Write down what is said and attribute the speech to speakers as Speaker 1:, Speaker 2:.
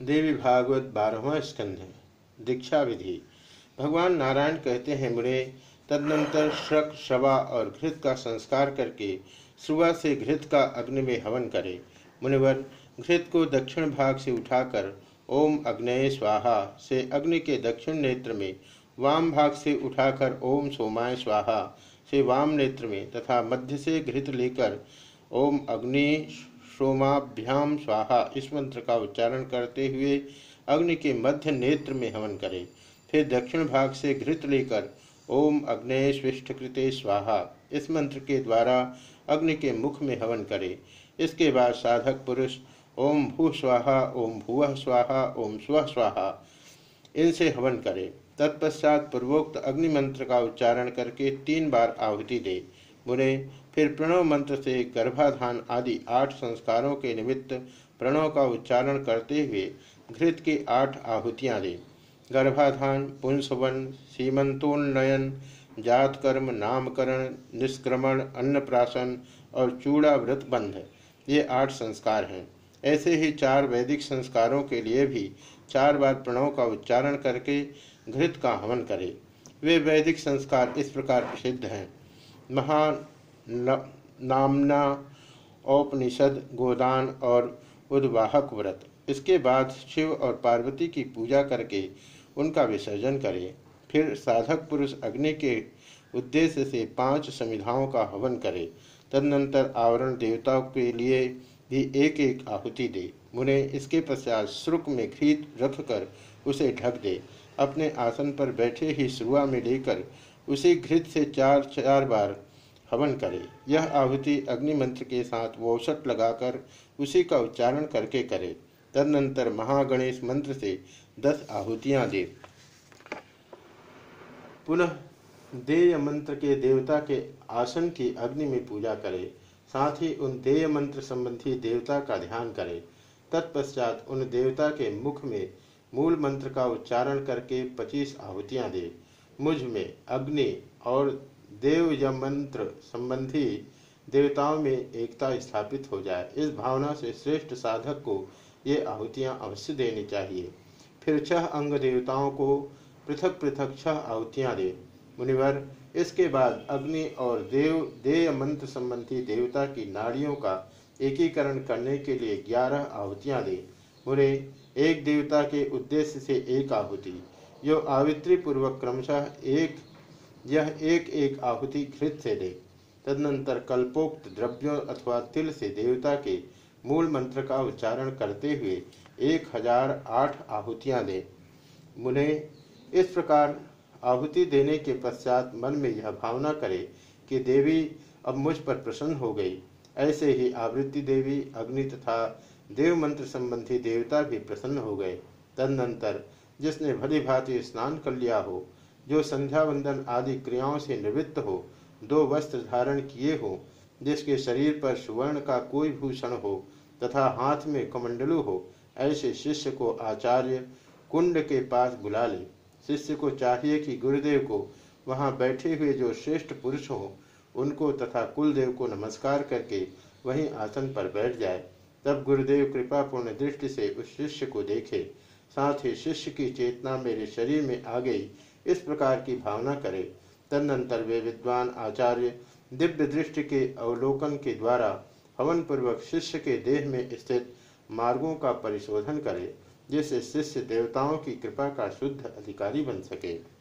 Speaker 1: देवी भागवत बारहवा स्कंध दीक्षा विधि। भगवान नारायण कहते हैं, मुने, तदनंतर श्रक शवा और घृत का संस्कार करके सुबह से घृत का अग्नि में हवन करें। मुनिवर, घृत को दक्षिण भाग से उठाकर ओम अग्नय स्वाहा से अग्नि के दक्षिण नेत्र में, वाम भाग से उठाकर ओम सोमाय स्वाहा से वाम नेत्र में तथा मध्य से घृत लेकर ओम अग्नि सोमाभ्याम स्वाहा। इस मंत्र का उच्चारण करते हुए अग्नि के मध्य नेत्र में हवन करे। फिर दक्षिण भाग से घृत लेकर ओम अग्नि स्विष्ट कृते स्वाहा। इस मंत्र के द्वारा अग्नि के मुख में हवन करे। इसके बाद साधक पुरुष, ओम भू स्वाहा, ओम भुव स्वाहा, ओम स्व स्वाहा। इनसे हवन करे। तत्पश्चात पूर्वोक्त अग्नि मंत्र का उच्चारण करके तीन बार आहुति दे। मुने फिर प्रणव मंत्र से गर्भाधान आदि आठ संस्कारों के निमित्त प्रणव का उच्चारण करते हुए घृत की आठ आहुतियाँ दें। गर्भाधान, पुंसवन, सीमंतोन्नयन, जातकर्म, नामकरण, निष्क्रमण, अन्नप्राशन और चूड़ा व्रत बंध, ये आठ संस्कार हैं। ऐसे ही चार वैदिक संस्कारों के लिए भी चार बार प्रणव का उच्चारण करके घृत का हवन करें। वे वैदिक संस्कार इस प्रकार प्रसिद्ध हैं। महान नामना औपनिषद, गोदान और उद्वाहक व्रत। इसके बाद शिव और पार्वती की पूजा करके उनका विसर्जन करें। फिर साधक पुरुष अग्नि के उद्देश्य से पाँच समिधाओं का हवन करे। तदनंतर आवरण देवताओं के लिए भी एक एक आहुति दे। मुने इसके पश्चात श्रुक में घृत रखकर उसे ढक दे। अपने आसन पर बैठे ही शुरुआ में लेकर उसी घृत से चार चार बार हवन करे। यह आहुति अग्नि मंत्र के साथ वोषट लगाकर उसी का उच्चारण करके करे। तदनंतर महागणेश मंत्र से दस आहुतियाँ दे। पुनः देय मंत्र के देवता के आसन की अग्नि में पूजा करे। साथ ही उन देय मंत्र संबंधी देवता का ध्यान करे। तत्पश्चात उन देवता के मुख में मूल मंत्र का उच्चारण करके पच्चीस आहुतियाँ दे। मुझमें अग्नि और देव यमंत्र संबंधी देवताओं में एकता स्थापित हो जाए। इस भावना से श्रेष्ठ साधक को ये आहुतियाँ अवश्य देनी चाहिए। फिर छह अंग देवताओं को पृथक पृथक छह आहुतियाँ दे। मुनिवर, इसके बाद अग्नि और देव, देय मंत्र संबंधी देवता की नाड़ियों का एकीकरण करने के लिए ग्यारह आहुतियाँ दे। मुरे, एक देवता के उद्देश्य से एक आहुति। जो आवित्री पूर्वक क्रमशः एक, यह एक एक आहुति घृत से दे। तदनंतर कल्पोक्त द्रव्यों अथवा तिल से देवता के मूल मंत्र का उच्चारण करते हुए एक हज़ार आठ आहुतियाँ दे। मुने, इस प्रकार आहुति देने के पश्चात मन में यह भावना करे कि देवी अब मुझ पर प्रसन्न हो गई। ऐसे ही आवृत्ति देवी, अग्नि तथा देव मंत्र संबंधी देवता भी प्रसन्न हो गए। तदनंतर जिसने भली भांति स्नान कर लिया हो, जो संध्या वंदन आदि क्रियाओं से निवृत्त हो, दो वस्त्र धारण किए हो, जिसके शरीर पर सुवर्ण का कोई भूषण हो, तथा हाथ में कमंडलू हो, ऐसे शिष्य को आचार्य कुंड के पास बुला ले। शिष्य को चाहिए कि गुरुदेव को वहाँ बैठे हुए जो श्रेष्ठ पुरुष हो, उनको तथा कुलदेव को नमस्कार करके वहीं आसन पर बैठ जाए। तब गुरुदेव कृपापूर्ण दृष्टि से उस शिष्य को देखे। साथ ही शिष्य की चेतना मेरे शरीर में आ गई। इस प्रकार की भावना करे। तदनंतर वे विद्वान आचार्य दिव्य दृष्टि के अवलोकन के द्वारा हवन पूर्वक शिष्य के देह में स्थित मार्गों का परिशोधन करे, जिससे शिष्य देवताओं की कृपा का शुद्ध अधिकारी बन सके।